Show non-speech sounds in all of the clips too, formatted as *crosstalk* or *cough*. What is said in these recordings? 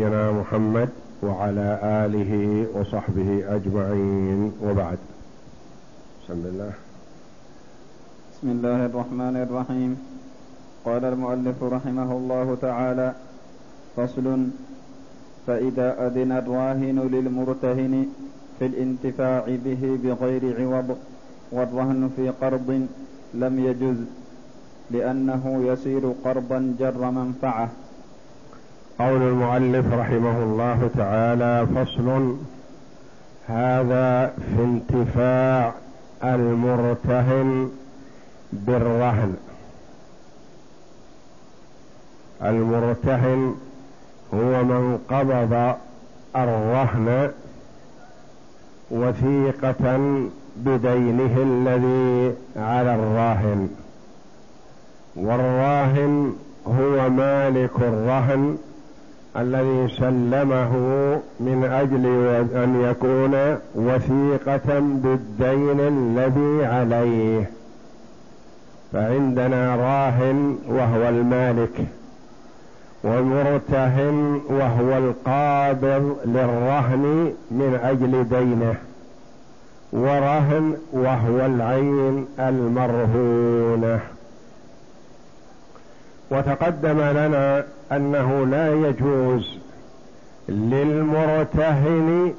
نبينا محمد وعلى آله وصحبه أجمعين. وبعد. بسم الله. بسم الله الرحمن الرحيم. قال المؤلف رحمه الله تعالى فصل فإذا أذن الراهن للمرتهن في الانتفاع به بغير عوض والرهن في قرض لم يجز لأنه يصير قرضا جر منفعة. قول المؤلف رحمه الله تعالى فصل هذا في انتفاع المرتهن بالرهن. المرتهن هو من قبض الرهن وثيقة بدينه الذي على الراهن. والراهن هو مالك الرهن الذي سلمه من أجل أن يكون وثيقة بالدين الذي عليه. فعندنا راهن وهو المالك ومرتهن وهو القابض للرهن من أجل دينه ورهن وهو العين المرهونة. وتقدم لنا أنه لا يجوز للمرتهن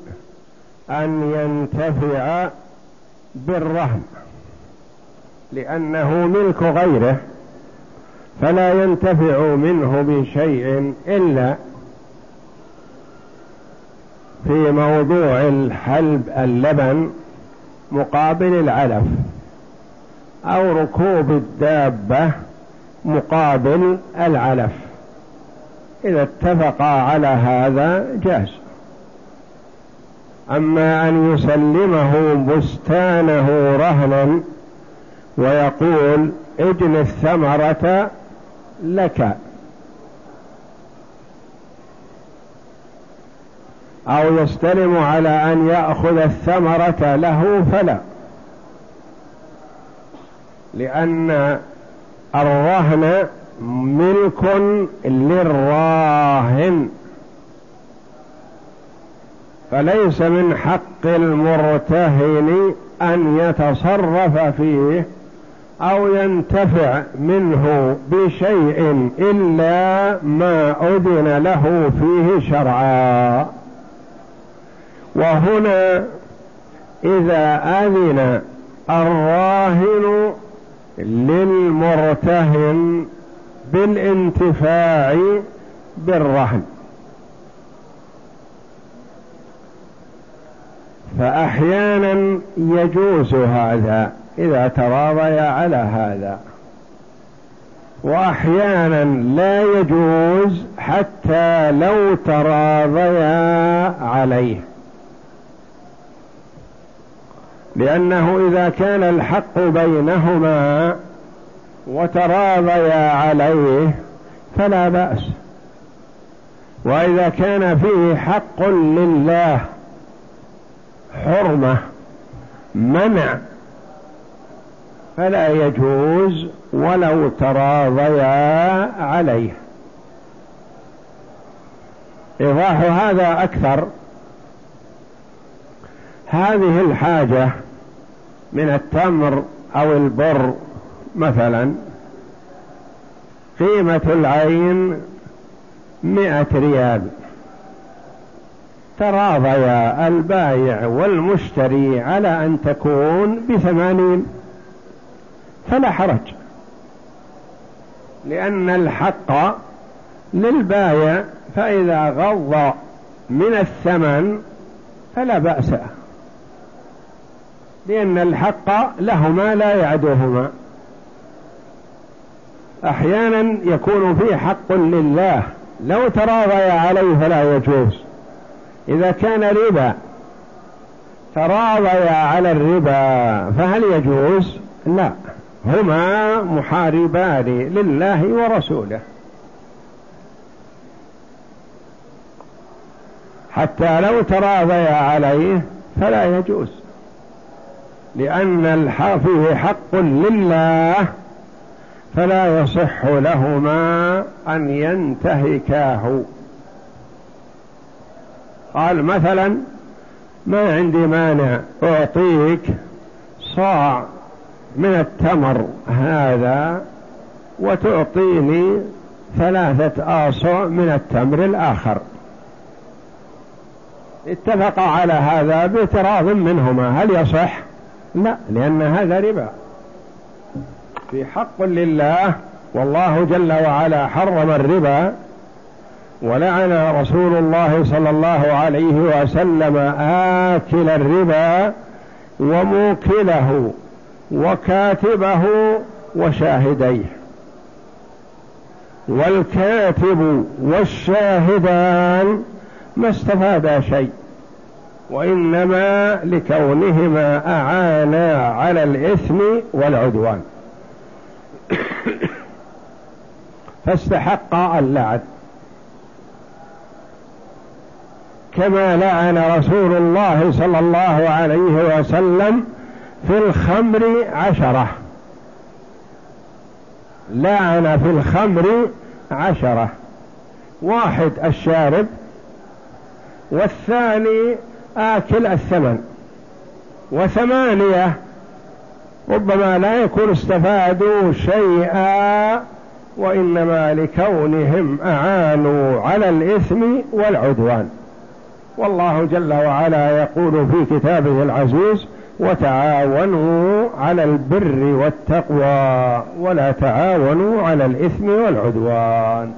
أن ينتفع بالرهن لأنه ملك غيره فلا ينتفع منه بشيء إلا في موضوع الحلب اللبن مقابل العلف أو ركوب الدابة مقابل العلف. إذا اتفقا على هذا جاز. أما أن يسلمه بستانه رهنا ويقول اجن الثمرة لك. أو يستلم على أن يأخذ الثمرة له فلا. لأن الرهن ملك للراهن. فليس من حق المرتهن أن يتصرف فيه أو ينتفع منه بشيء إلا ما أذن له فيه شرعا. وهنا إذا أذن الراهن للمرتهن بالانتفاع بالرهن. فأحيانا يجوز هذا إذا تراضيا على هذا. وأحيانا لا يجوز حتى لو تراضيا عليه. لأنه إذا كان الحق بينهما وتراضيا عليه فلا بأس. وإذا كان فيه حق لله حرمة منع فلا يجوز ولو تراضيا عليه. إيضاح هذا أكثر. هذه الحاجة من التمر أو البر مثلا قيمة العين مئة ريال. تراضيا البايع والمشتري على أن تكون بثمانين. فلا حرج لأن الحق للبايع فإذا غض من الثمن فلا بأس لأن الحق لهما لا يعدوهما أحيانا يكون فيه حق لله. لو تراضي عليه فلا يجوز. إذا كان ربا تراضي على الربا فهل يجوز؟ لا. هما محاربان لله ورسوله. حتى لو تراضي عليه فلا يجوز. لأن فيه حق لله. فلا يصح لهما أن ينتهكاه. قال مثلا ما عندي مانع أعطيك صاع من التمر هذا وتعطيني ثلاثة آصع من التمر الآخر. اتفق على هذا باعتراض منهما. هل يصح؟ لا لأن هذا ربا. في حق لله والله جل وعلا حرم الربا ولعن رسول الله صلى الله عليه وسلم آكل الربا وموكله وكاتبه وشاهديه. والكاتب والشاهدان ما استفادا شيء وإنما لكونهما أعانا على الإثم والعدوان. *coughs* فاستحق اللعن كما لعن رسول الله صلى الله عليه وسلم في الخمر عشرة. لعن في الخمر عشرة. واحد الشارب والثاني آكل الثمن. وثمانية ربما لا يكون استفادوا شيئا وإنما لكونهم أعانوا على الإثم والعدوان. والله جل وعلا يقول في كتابه العزيز وتعاونوا على البر والتقوى ولا تعاونوا على الإثم والعدوان.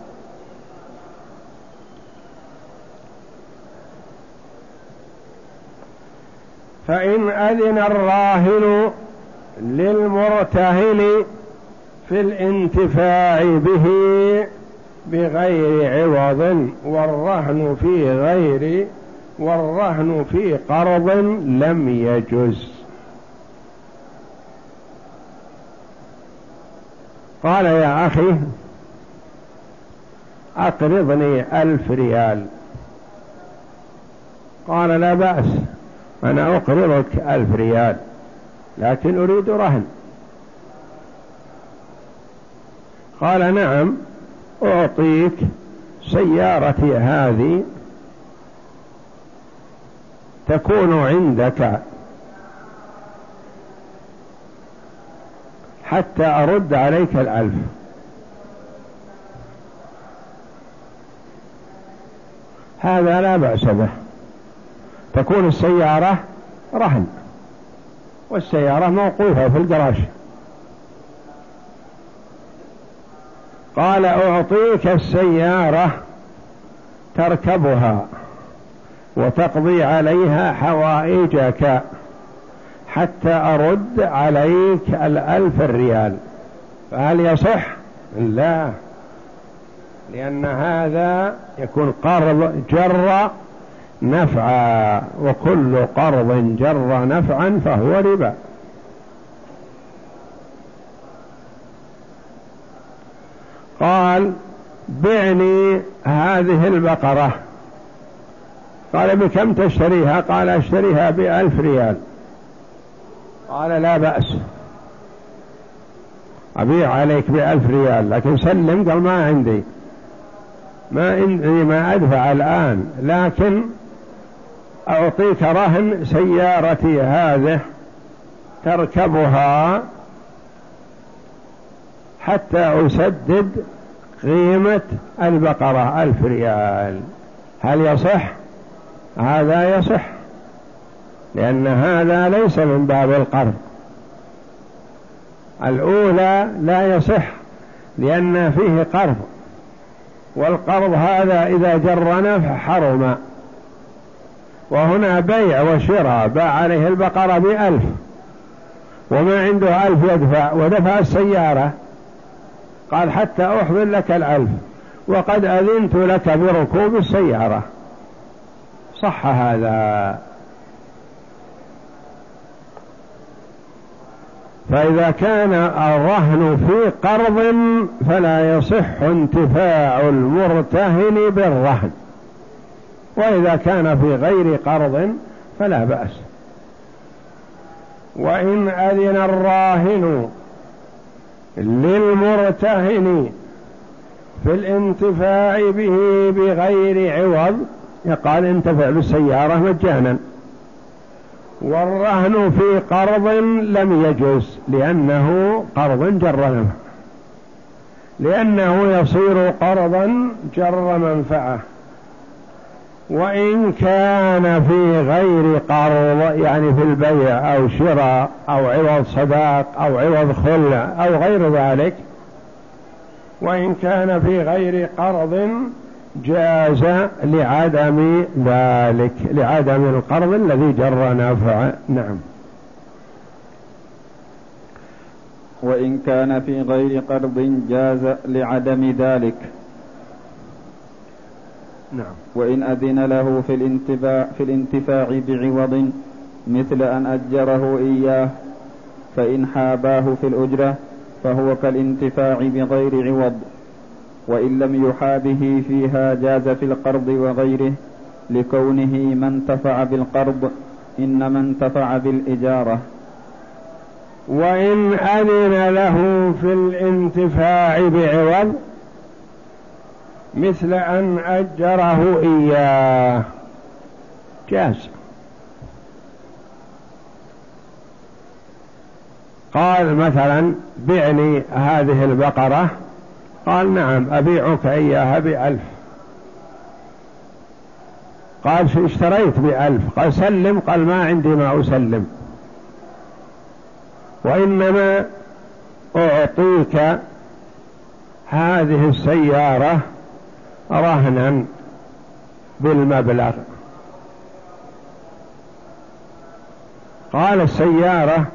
فإن أذن الراهن للمرتهن في الانتفاع به بغير عوض والرهن في غير والرهن في قرض لم يجز. قال يا أخي أقرضني ألف ريال. قال لا بأس أنا أقرضك ألف ريال. لكن أريد رهن. قال نعم أعطيك سيارتي هذه تكون عندك حتى أرد عليك الألف. هذا لا بأس به. تكون السيارة رهن. والسيارة موقوفة في الجراج. قال أعطيك السيارة تركبها وتقضي عليها حوائجك حتى أرد عليك الألف الريال. فهل يصح؟ لا لأن هذا يكون قرض جر نفعا وكل قرض جر نفعا فهو ربا. قال بعني هذه البقرة. قال بكم تشتريها؟ قال أشتريها بألف ريال. قال لا بأس. أبيع عليك بألف ريال لكن سلم قال ما عندي. ما عندي ما أدفع الآن. لكن أعطيك رهن سيارتي هذه تركبها حتى أسدد قيمة البقرة ألف ريال. هل يصح؟ هذا يصح لأن هذا ليس من باب القرض. الأولى لا يصح لأن فيه قرض والقرض هذا إذا جر نفع حرم وهنا بيع وشراء باع عليه البقرة بألف وما عنده ألف يدفع ودفع السيارة. قال حتى أحضر لك الألف وقد أذنت لك بركوب السيارة. صح هذا. فإذا كان الرهن في قرض فلا يصح انتفاع المرتهن بالرهن. وإذا كان في غير قرض فلا بأس. وإن أذن الراهن للمرتهن في الانتفاع به بغير عوض يقال انتفع بالسيارة مجانا. والرهن في قرض لم يجوز لأنه قرض جر نفع لأنه يصير قرضا جر منفعة. وإن كان في غير قرض يعني في البيع أو شراء أو عوض صداق أو عوض خلع أو غير ذلك وإن كان في غير قرض جاز لعدم ذلك لعدم القرض الذي جر نفع نعم. وإن كان في غير قرض جاز لعدم ذلك. نعم. وإن أذن له في الانتفاع, في الانتفاع بعوض مثل أن أجره إياه فإن حاباه في الأجرة فهو كالانتفاع بغير عوض. وإن لم يحابه فيها جاز في القرض وغيره لكونه ما انتفع بالقرض إنما انتفع بالإجارة. وإن أذن له في الانتفاع بعوض مثل أن أجره إياه. جاز. قال مثلا بعني هذه البقرة. قال نعم أبيعك إياها بألف. قال اشتريت بألف؟ قال سلم. قال ما عندي ما أسلم. وإنما أعطيك هذه السيارة رهنا بالمبلغ. قال السيارة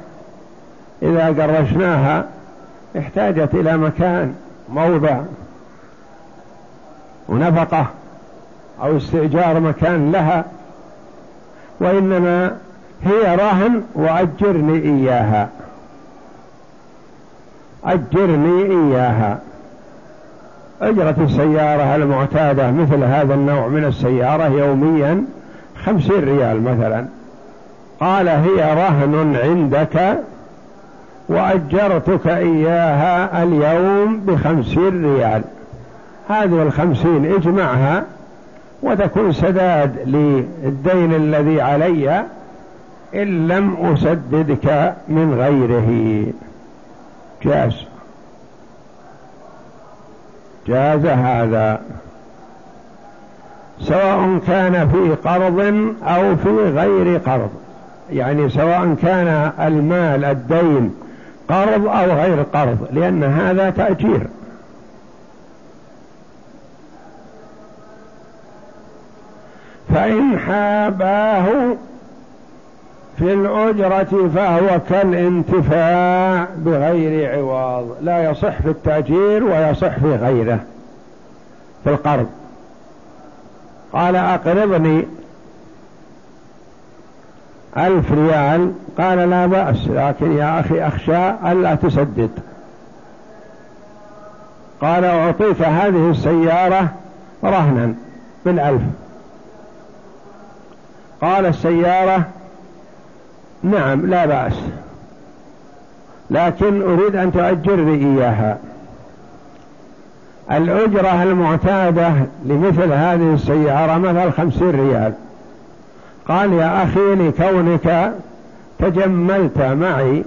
إذا قرشناها احتاجت إلى مكان موضع ونفقة أو استئجار مكان لها وإنما هي رهن وأجرني إياها. أجرني إياها. أجرة السيارة المعتادة مثل هذا النوع من السيارة يوميا خمسين ريال مثلا. قال هي رهن عندك وأجرتك إياها اليوم بخمسين ريال. هذه الخمسين اجمعها وتكون سداد للدين الذي علي إن لم أسددك من غيره. جاز. جاز هذا. سواء كان في قرض أو في غير قرض. يعني سواء كان المال الدين قرض أو غير قرض لأن هذا تأجير. فإن حاباه في الأجرة فهو كالانتفاع بغير عوض لا يصح في التأجير ويصح في غيره في القرض. قال أقرضني ألف ريال قال لا بأس لكن يا أخي أخشى ألا تسدد. قال أعطيك هذه السيارة رهنا بالألف. قال السيارة نعم لا بأس. لكن أريد أن تؤجرني إياها. الأجرة المعتادة لمثل هذه السيارة مثل خمسين ريال. قال يا أخي لكونك تجملت معي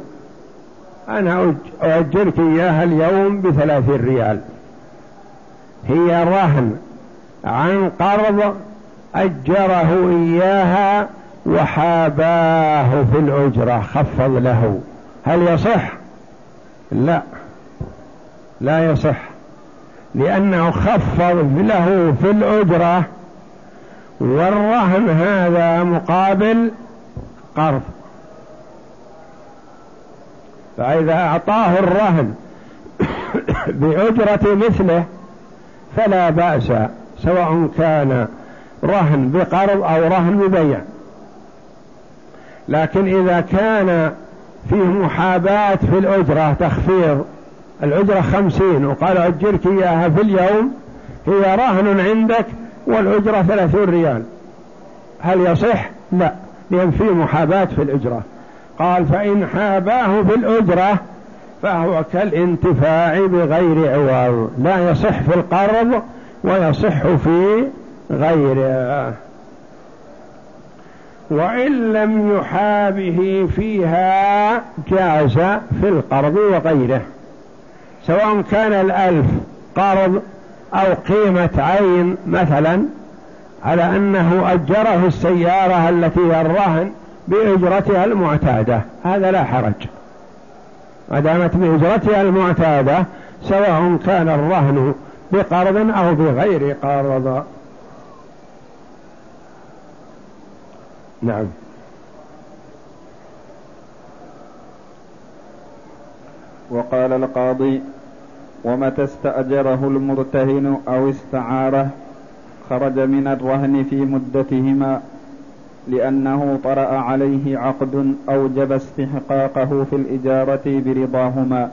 أنا أؤجرك إياها اليوم بثلاثين ريال. هي رهن عن قرض أجره إياها وحاباه في الأجرة خفض له. هل يصح؟ لا. لا يصح. لأنه خفض له في الأجرة. والرهن هذا مقابل قرض. فإذا أعطاه الرهن *coughs* بأجرة مثله فلا بأس سواء كان رهن بقرض أو رهن ببيع. لكن إذا كان فيه محاباة في الأجرة تخفيض الأجرة خمسين وقال أجرك إياها في اليوم هي رهن عندك والأجرة ثلاثون ريال. هل يصح؟ لا لأن فيه محاباة في الأجرة. قال فإن حاباه في الأجرة فهو كالانتفاع بغير عوض لا يصح في القرض ويصح في غيره. وإن لم يحابه فيها جاز في القرض وغيره سواء كان الألف قرض أو قيمة عين مثلا على أنه أجره السيارة التي هي الرهن بإجرتها المعتادة هذا لا حرج. ما دامت بإجرتها المعتادة سواء كان الرهن بقرض أو بغير قرض. نعم. وقال القاضي ومتى استأجره المرتهن أو استعاره؟ خرج من الرهن في مدتهما لأنه طرأ عليه عقد أوجب استحقاقه في الإجارة برضاهما.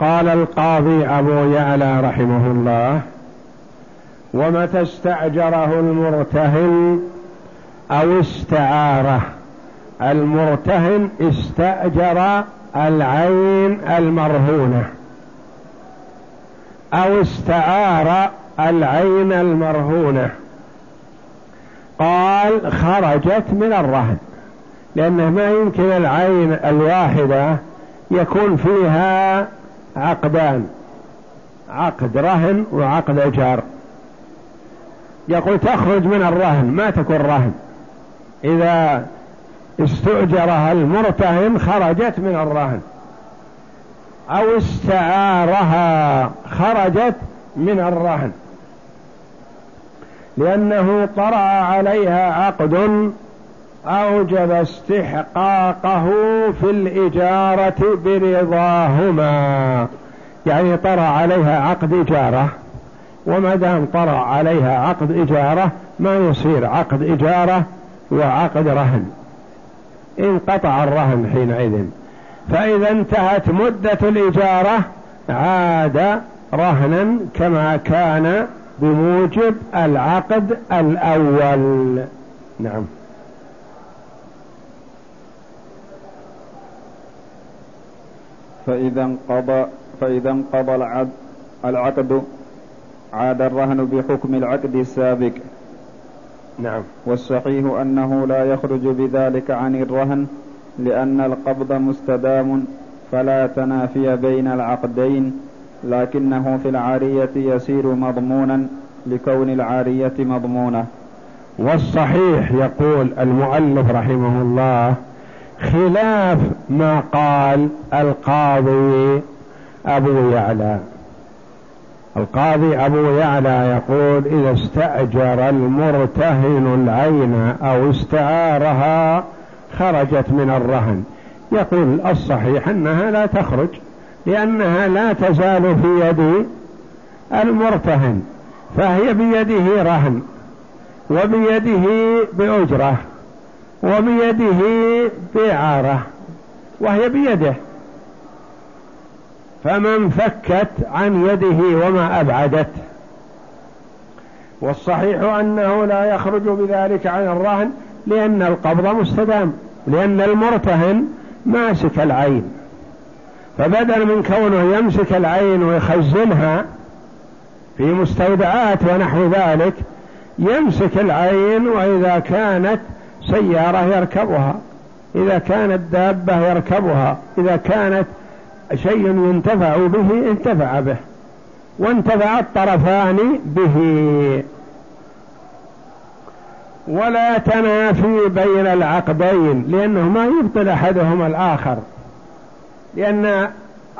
قال القاضي أبو يعلى رحمه الله ومتى استأجره المرتهن أو استعاره المرتهن استأجر العين المرهونة. أو استعار العين المرهونة. قال خرجت من الرهن. لأنه ما يمكن العين الواحدة يكون فيها عقدان. عقد رهن وعقد اجار يقول تخرج من الرهن ما تكون رهن. إذا استؤجرها المرتهن خرجت من الرهن. أو استعارها خرجت من الرهن. لأنه طرأ عليها عقد أوجب استحقاقه في الإجارة برضاهما. يعني طرأ عليها عقد إجارة. وما دام طرأ عليها عقد إجارة ما يصير عقد إجارة وعقد رهن. انقطع الرهن حينئذ. فإذا انتهت مدة الإجارة عاد رهنا كما كان بموجب العقد الأول. نعم. فإذا انقضى فإذا انقضى العقد عاد الرهن بحكم العقد السابق. نعم. والصحيح أنه لا يخرج بذلك عن الرهن لأن القبض مستدام فلا تنافي بين العقدين لكنه في العارية يصير مضمونا لكون العارية مضمونة. والصحيح يقول المؤلف رحمه الله خلاف ما قال القاضي أبو يعلى. القاضي أبو يعلى يقول إذا استأجر المرتهن العين أو استعارها خرجت من الرهن. يقول الصحيح أنها لا تخرج لأنها لا تزال في يد المرتهن فهي بيده رهن وبيده بأجرة وبيده بإعارة وهي بيده. فمن فكت عن يده وما أبعدت. والصحيح أنه لا يخرج بذلك عن الرهن لأن القبض مستدام لأن المرتهن ماسك العين. فبدل من كونه يمسك العين ويخزنها في مستودعات ونحو ذلك يمسك العين وإذا كانت سيارة يركبها إذا كانت دابة يركبها إذا كانت شيء ينتفع به انتفع به. وانتفع الطرفان به. ولا تنافي بين العقدين لأنه ما يبطل أحدهما الآخر. لأن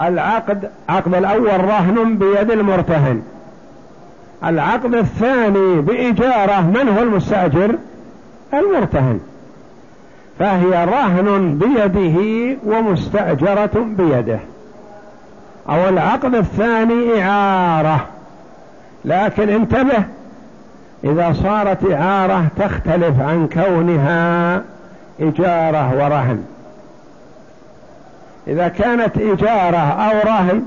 العقد عقد الأول رهن بيد المرتهن. العقد الثاني بإجارة من هو المستأجر؟ المرتهن. فهي رهن بيده ومستأجرة بيده. أو العقد الثاني إعارة. لكن انتبه إذا صارت إعارة تختلف عن كونها إجارة ورهن. إذا كانت إجارة أو رهن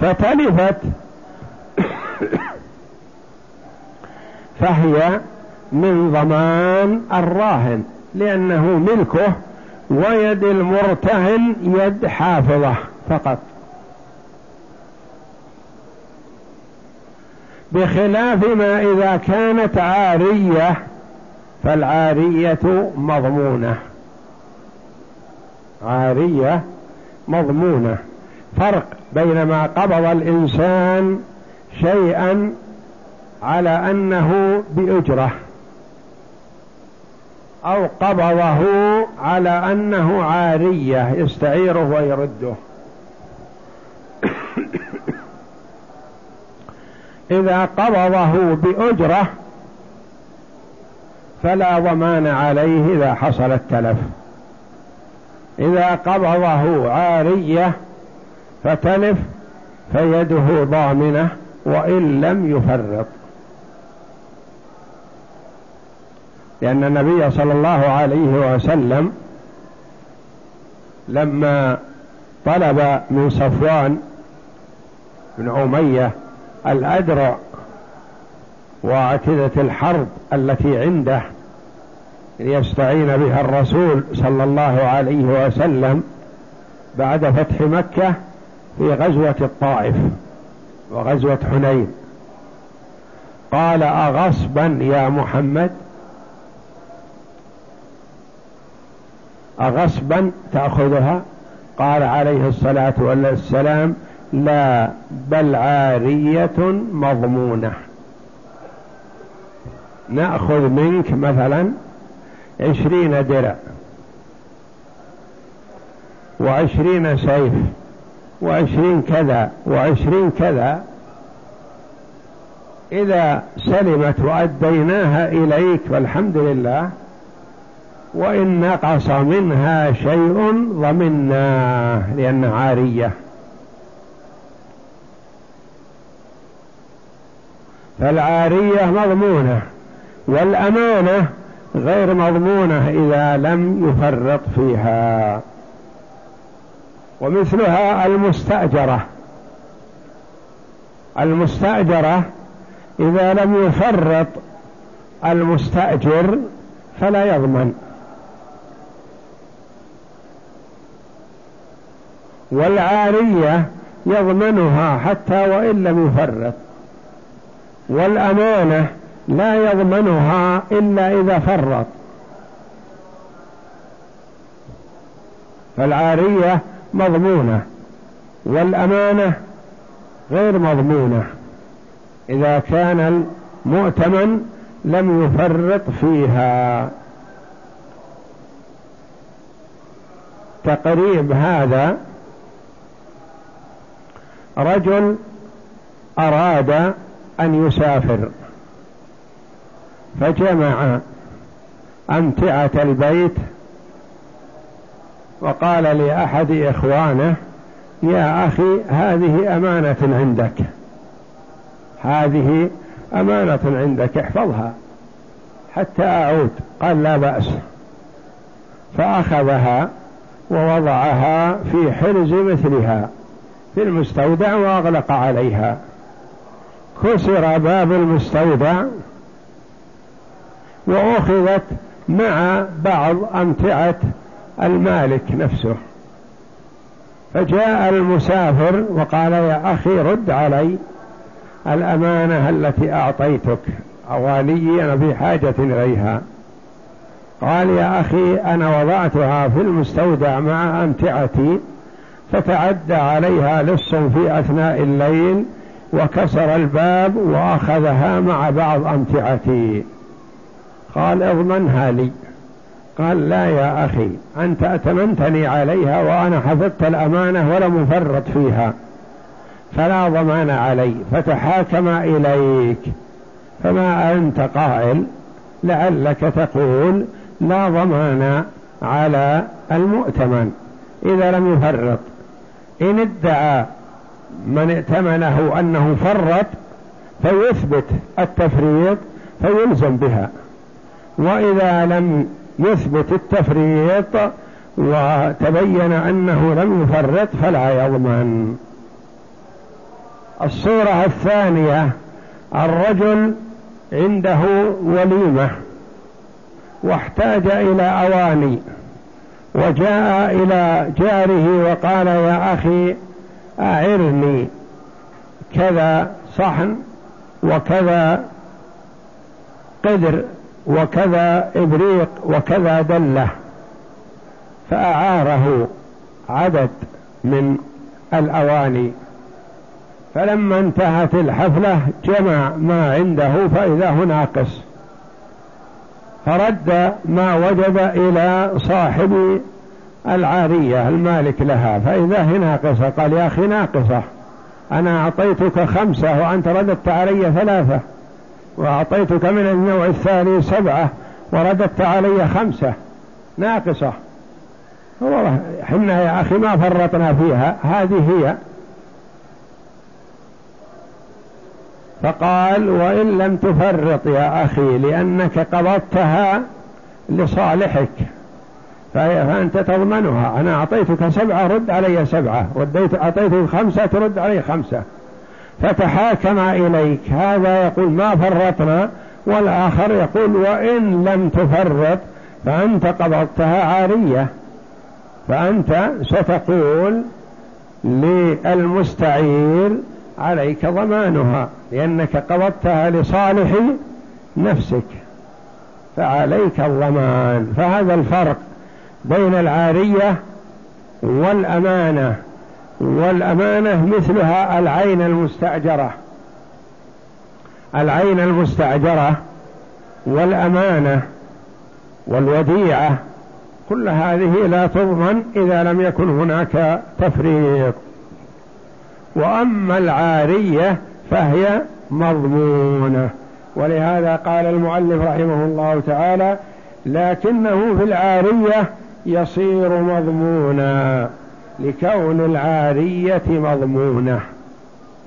فتلفت *coughs* فهي من ضمان الراهن لأنه ملكه ويد المرتهن يد حافظة فقط. بخلاف ما إذا كانت عارية فالعارية مضمونة. عارية مضمونة. فرق بين ما قبض الإنسان شيئا على أنه بأجرة أو قبضه على أنه عارية يستعيره ويرده. إذا قبضه بأجرة فلا ضمان عليه إذا حصل التلف. إذا قبضه عارية فتلف فيده ضامنة وإن لم يفرط. لأن النبي صلى الله عليه وسلم لما طلب من صفوان بن أمية الأدرع وعتدة الحرب التي عنده ليستعين بها الرسول صلى الله عليه وسلم بعد فتح مكة في غزوة الطائف وغزوة حنين. قال أغصبا يا محمد؟ أغصبا تأخذها؟ قال عليه الصلاة والسلام لا بل عارية مضمونة. نأخذ منك مثلا عشرين درع وعشرين سيف وعشرين كذا وعشرين كذا. إذا سلمت وأديناها إليك والحمد لله وإن نقص منها شيء ضمناه لأنها عارية. فالعارية مضمونة والأمانة غير مضمونة إذا لم يفرط فيها. ومثلها المستأجرة. المستأجرة إذا لم يفرط المستأجر فلا يضمن. والعارية يضمنها حتى وإن لم يفرط. والأمانة لا يضمنها إلا إذا فرط. فالعارية مضمونة والأمانة غير مضمونة. إذا كان المؤتمن لم يفرط فيها. تقريب هذا رجل أراد أن يسافر. فجمع أمتعة البيت وقال لأحد إخوانه يا أخي هذه أمانة عندك. هذه أمانة عندك احفظها حتى أعود. قال لا بأس. فأخذها ووضعها في حرز مثلها في المستودع وأغلق عليها. كسر باب المستودع وأخذت مع بعض أمتعة المالك نفسه. فجاء المسافر وقال يا أخي رد علي الأمانة التي أعطيتك أوالي أنا في حاجة إليها. قال يا أخي أنا وضعتها في المستودع مع أمتعتي فتعدى عليها لص في أثناء الليل وكسر الباب وأخذها مع بعض أمتعتي. قال اضمنها لي قال لا يا أخي أنت أتمنتني عليها وأنا حفظت الأمانة ولم أفرط فيها. فلا ضمان علي فتحاكم إليك. فما أنت قائل لعلك تقول لا ضمان على المؤتمن إذا لم يفرط. إن ادعى من ائتمنه أنه فرط فيثبت التفريط فيلزم بها. وإذا لم يثبت التفريط وتبين أنه لم يفرط فلا يضمن. الصورة الثانية الرجل عنده وليمة واحتاج إلى أواني وجاء إلى جاره وقال يا أخي أعرني كذا صحن وكذا قدر وكذا إبريق وكذا دلة فأعاره عدد من الأواني. فلما انتهت الحفلة جمع ما عنده فإذا هو ناقص. فرد ما وجد إلى صاحب العارية المالك لها. فإذا هي ناقصة قال يا أخي ناقصة. أنا أعطيتك خمسة وأنت رددت علي ثلاثة. وأعطيتك من النوع الثاني سبعة ورددت علي خمسة. ناقصة. والله حنا يا أخي ما فرطنا فيها. هذه هي. فقال وإن لم تفرط يا أخي لأنك قبضتها لصالحك. فأنت تضمنها. أنا أعطيتك سبعة رد علي سبعة. رديت أعطيتك خمسة ترد علي خمسة. فتحاكم إليك. هذا يقول ما فرطنا. والآخر يقول وإن لم تفرط فأنت قبضتها عارية. فأنت ستقول للمستعير عليك ضمانها لأنك قبضتها لصالح نفسك. فعليك الضمان. فهذا الفرق. بين العارية والأمانة. والأمانة مثلها العين المستأجرة. العين المستأجرة والأمانة والوديعة. كل هذه لا تضمن إذا لم يكن هناك تفريط وأما العارية فهي مضمونة. ولهذا قال المؤلف رحمه الله تعالى لكنه في العارية يصير مضمونا لكون العارية مضمونة.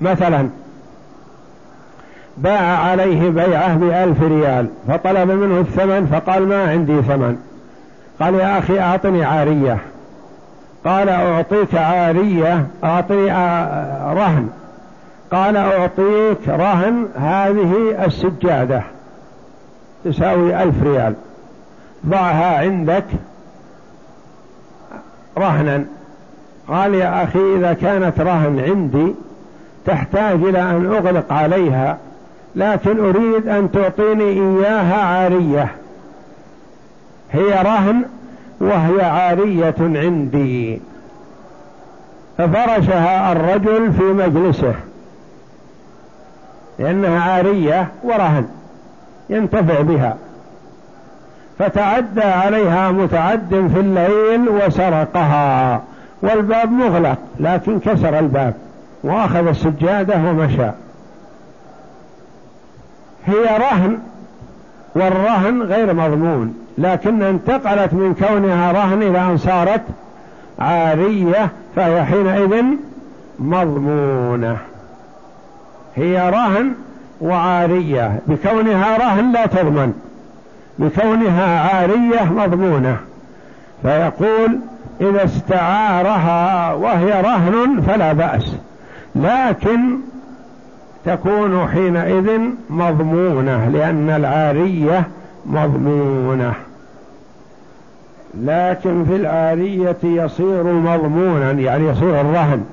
مثلا باع عليه بيعه بألف ريال فطلب منه الثمن فقال ما عندي ثمن. قال يا أخي أعطني عارية. قال أعطيك عارية أعطي رهن. قال أعطيك رهن هذه السجادة تساوي ألف ريال. ضعها عندك رهنا. قال يا أخي إذا كانت رهن عندي تحتاج إلى أن أغلق عليها لكن أريد أن تعطيني إياها عارية. هي رهن وهي عارية عندي. ففرشها الرجل في مجلسه. لأنها عارية ورهن ينتفع بها. فتعدى عليها متعد في الليل وسرقها والباب مغلق لكن كسر الباب وأخذ السجادة ومشى. هي رهن والرهن غير مضمون لكن انتقلت من كونها رهن إلى أن صارت عارية فهي حينئذ مضمونة. هي رهن وعارية بكونها رهن لا تضمن. بكونها عارية مضمونة. فيقول إذا استعارها وهي رهن فلا بأس. لكن تكون حينئذ مضمونة لأن العارية مضمونة. لكن في العارية يصير مضمونا يعني يصير الرهن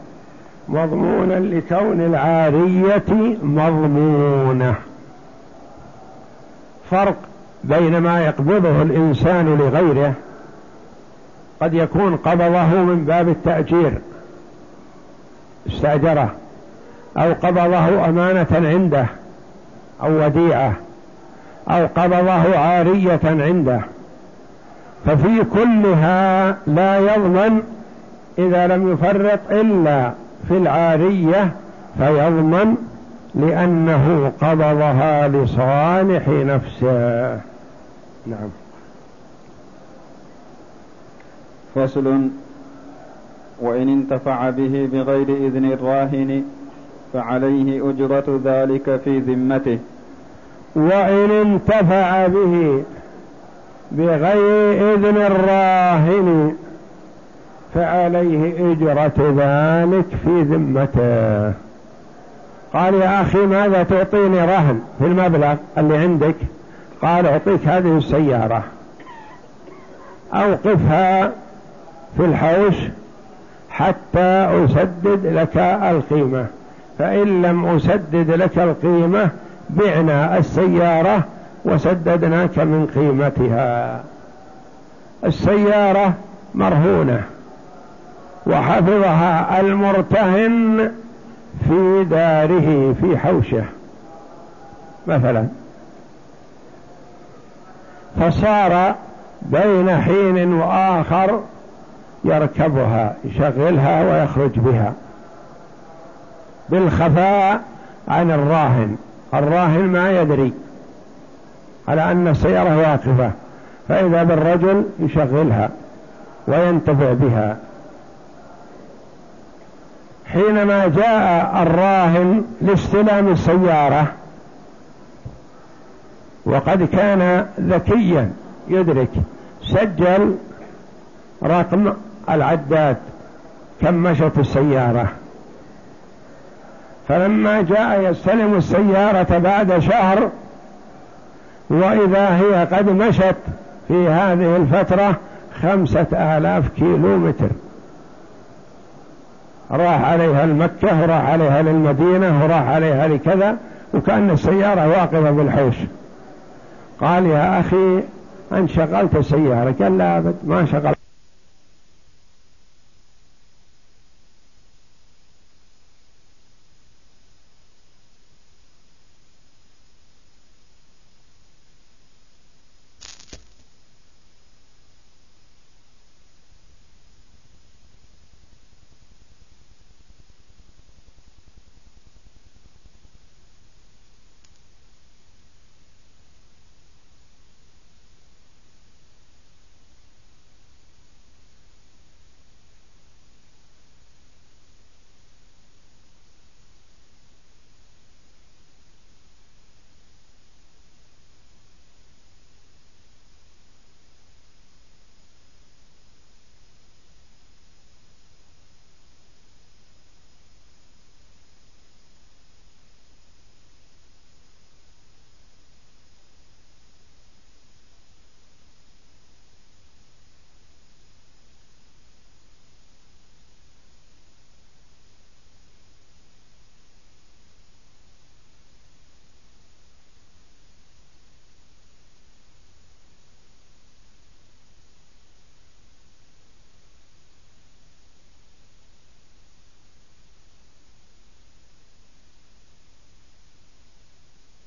مضمونا لكون العارية مضمونة. فرق بين ما يقبضه الإنسان لغيره قد يكون قبضه من باب التأجير استأجره أو قبضه أمانة عنده أو وديعة أو قبضه عارية عنده. ففي كلها لا يضمن إذا لم يفرط إلا في العارية فيضمن لأنه قبضها لصالح نفسه. نعم. فصل. وإن انتفع به بغير إذن الراهن فعليه أجرة ذلك في ذمته. وإن انتفع به بغير إذن الراهن فعليه إجرة ذلك في ذمته. قال يا أخي ماذا تعطيني رهن في المبلغ اللي عندك؟ قال أعطيك هذه السيارة. أوقفها في الحوش حتى أسدد لك القيمة. فإن لم أسدد لك القيمة بعنا السيارة وسددناك من قيمتها. السيارة مرهونة وحفظها المرتهن في داره في حوشه. مثلا فصار بين حين وآخر يركبها يشغلها ويخرج بها. بالخفاء عن الراهن. الراهن ما يدري على أن السيارة واقفة فإذا بالرجل يشغلها وينتفع بها. حينما جاء الراهن لاستلام السيارة وقد كان ذكيا يدرك. سجل رقم العداد. كم مشت السيارة؟ فلما جاء يستلم السيارة بعد شهر وإذا هي قد مشت في هذه الفترة خمسة آلاف كيلو متر راح عليها المكة وراح عليها للمدينة وراح عليها لكذا وكأن السيارة واقفة بالحوش. قال يا أخي أن شغلت السيارة قال لا أبد ما شغلت.